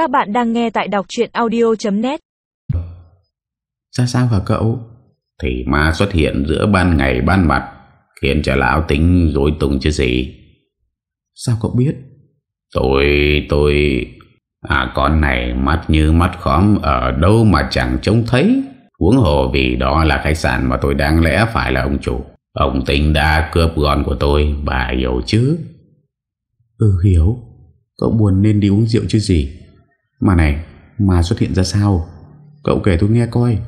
Các bạn đang nghe tại đọc chuyện audio.net Ra sao hả cậu? Thì ma xuất hiện giữa ban ngày ban mặt Khiến cho lão tính rối tung chứ gì. Sao cậu biết? Tôi, tôi À con này mắt như mắt khóm Ở đâu mà chẳng trông thấy. Huống hồ vì đó là khách sạn Mà tôi đáng lẽ phải là ông chủ. Ông tính đã cướp gọn của tôi Bà hiểu chứ? Ừ hiểu. Cậu buồn nên đi uống rượu chứ gì mà này, Ma xuất hiện ra sao? Cậu kể tôi nghe coi,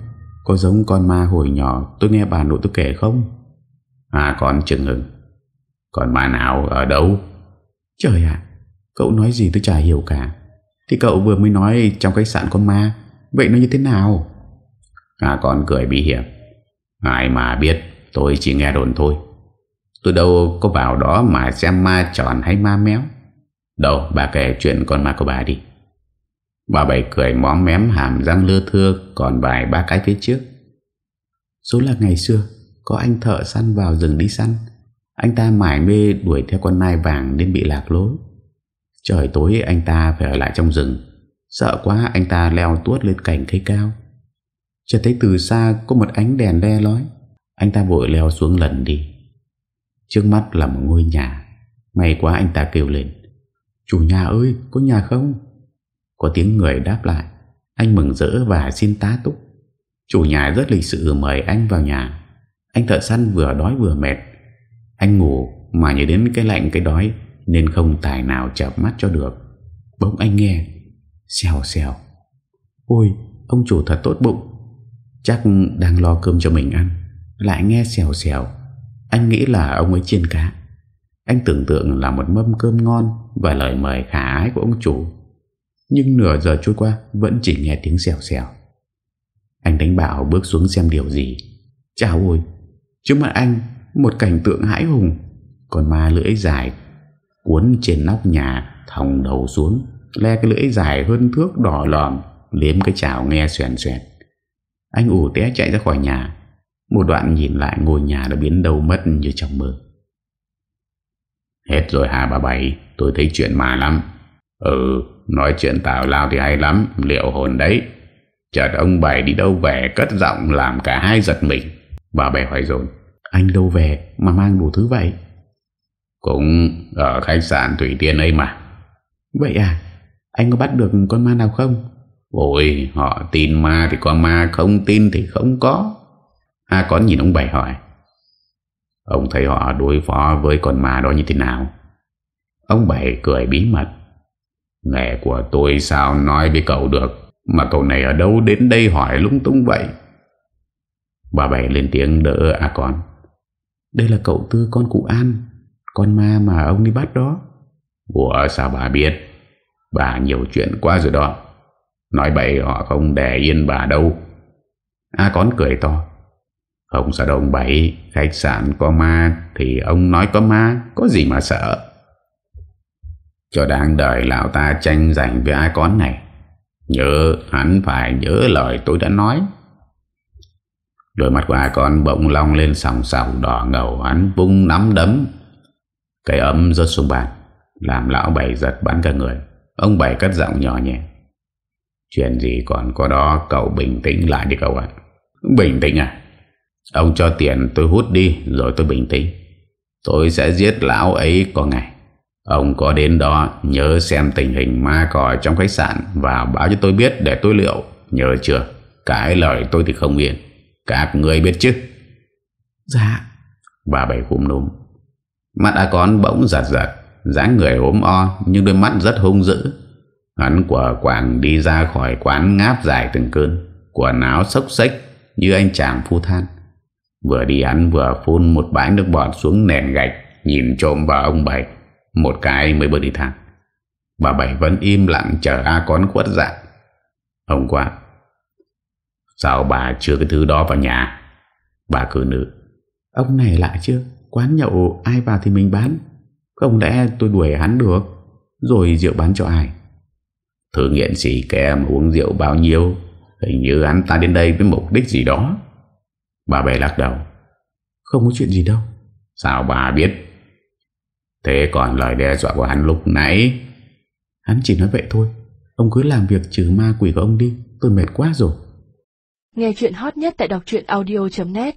Có giống con ma hồi nhỏ tôi nghe bà nội tôi kể không? À con chừng hừng Còn ma nào, ở đâu? Trời ạ, Cậu nói gì tôi chả hiểu cả. Thì cậu vừa mới nói trong khách sạn con ma, Vậy nó như thế nào? À con cười bí hiểm. Ai mà biết, tôi chỉ nghe đồn thôi. Tôi đâu có vào đó mà xem ma tròn hay ma méo. Đâu, bà kể chuyện con ma của bà đi. Bà bảy cười móm mém hàm răng lưa thưa Còn vài ba cái phía trước. Số là ngày xưa, Có anh thợ săn vào rừng đi săn. Anh ta mải mê đuổi theo con nai vàng Nên bị lạc lối. Trời tối, anh ta phải ở lại trong rừng. Sợ quá, anh ta leo tuốt lên cành cây cao. Chợt thấy từ xa Có một ánh đèn le lói. Anh ta vội leo xuống lần đi. Trước mắt là một ngôi nhà. May quá anh ta kêu lên. Chủ nhà ơi, có nhà không? Có tiếng người đáp lại. Anh mừng rỡ và xin tá túc. Chủ nhà rất lịch sự mời anh vào nhà. Anh thợ săn vừa đói vừa mệt. Anh ngủ mà nhớ đến cái lạnh, cái đói, Nên không tài nào chợp mắt cho được. Bỗng anh nghe, Xèo xèo. Ôi, ông chủ thật tốt bụng. Chắc đang lo cơm cho mình ăn. Lại nghe xèo xèo. Anh nghĩ là ông ấy chiên cá. Anh tưởng tượng là một mâm cơm ngon Và lời mời khả ái của ông chủ. Nhưng nửa giờ trôi qua, Vẫn chỉ nghe tiếng xèo xèo. Anh đánh bảo bước xuống xem điều gì. Chào ôi, Trước mặt anh, một cảnh tượng hãi hùng, Còn ma lưỡi dài Cuốn trên nóc nhà, Thòng đầu xuống, Le cái lưỡi dài hơn thước đỏ lòm, Liếm cái chảo nghe xoèn xoèn Anh ủ té chạy ra khỏi nhà, Một đoạn nhìn lại ngôi nhà đã biến đâu mất như trong mơ. Hết rồi hà bà Bảy? Tôi thấy chuyện mà lắm. Ừ Nói chuyện tào lao thì hay lắm Liệu hồn đấy. Chợt ông Bảy đi đâu về cất giọng Làm cả hai giật mình. Bà Bảy hỏi rồi Anh đâu về mà mang đủ thứ vậy? Cũng ở khách sạn Thủy Tiên ấy mà. Vậy à? Anh có bắt được con ma nào không? Ôi họ tin ma thì có ma Không tin thì không có. À có nhìn ông Bảy hỏi Ông thấy họ đối phó với con ma đó như thế nào? Ông Bảy cười bí mật Nghề của tôi sao nói với cậu được, Mà cậu này ở đâu đến đây hỏi lung tung vậy? Bà Bảy lên tiếng đỡ à con. Đây là cậu Tư, con cụ An, Con ma mà ông đi bắt đó. Ủa, sao bà biết? Bà nhiều chuyện quá rồi đó. Nói bậy họ không để yên bà đâu. A con cười to. Không sao đâu ông Bảy, Khách sạn có ma Thì ông nói có ma, Có gì mà sợ? Cho đang đợi lão ta tranh giành với ai con này. Nhớ, hắn phải nhớ lời tôi đã nói. Đôi mắt của ai con bỗng long lên sòng sòng, đỏ ngầu, Hắn vung nắm đấm. Cái ấm rớt xuống bàn, Làm lão bảy giật bắn cả người. Ông bảy cất giọng nhỏ nhẹ. Chuyện gì còn có đó, Cậu bình tĩnh lại đi cậu ạ. Bình tĩnh à? Ông cho tiền tôi hút đi, Rồi tôi bình tĩnh. Tôi sẽ giết lão ấy có ngày. Ông có đến đó nhớ xem tình hình ma còi trong khách sạn Và báo cho tôi biết để tôi liệu. Nhớ chưa? Cái lời tôi thì không yên. Các người biết chứ? Dạ. Bà bảy khum núm. Mắt A con bỗng giật giật dáng người ốm o Nhưng đôi mắt rất hung dữ. Hắn quả quảng đi ra khỏi quán ngáp dài từng cơn Quần áo xốc xếch Như anh chàng phu than. Vừa đi hắn vừa phun một bãi nước bọt xuống nền gạch Nhìn trộm vào ông Bảy một cái mới bước đi thang Bà Bảy vẫn im lặng chờ A con khuất dạng. Ông quát, Sao bà chưa cái thứ đó vào nhà? Bà cử nữ, Ông này lạ chưa? Quán nhậu ai vào thì mình bán. Không lẽ tôi đuổi hắn được, Rồi rượu bán cho ai? Thử nghiện xì kẻ mà uống rượu bao nhiêu, Hình như hắn ta đến đây với mục đích gì đó. Bà bè lắc đầu, Không có chuyện gì đâu. Sao bà biết? Thế còn lời đe dọa của hắn lúc nãy? Hắn chỉ nói vậy thôi. Ông cứ làm việc trừ ma quỷ của ông đi. Tôi mệt quá rồi. Nghe chuyện hot nhất tại đọc audio.net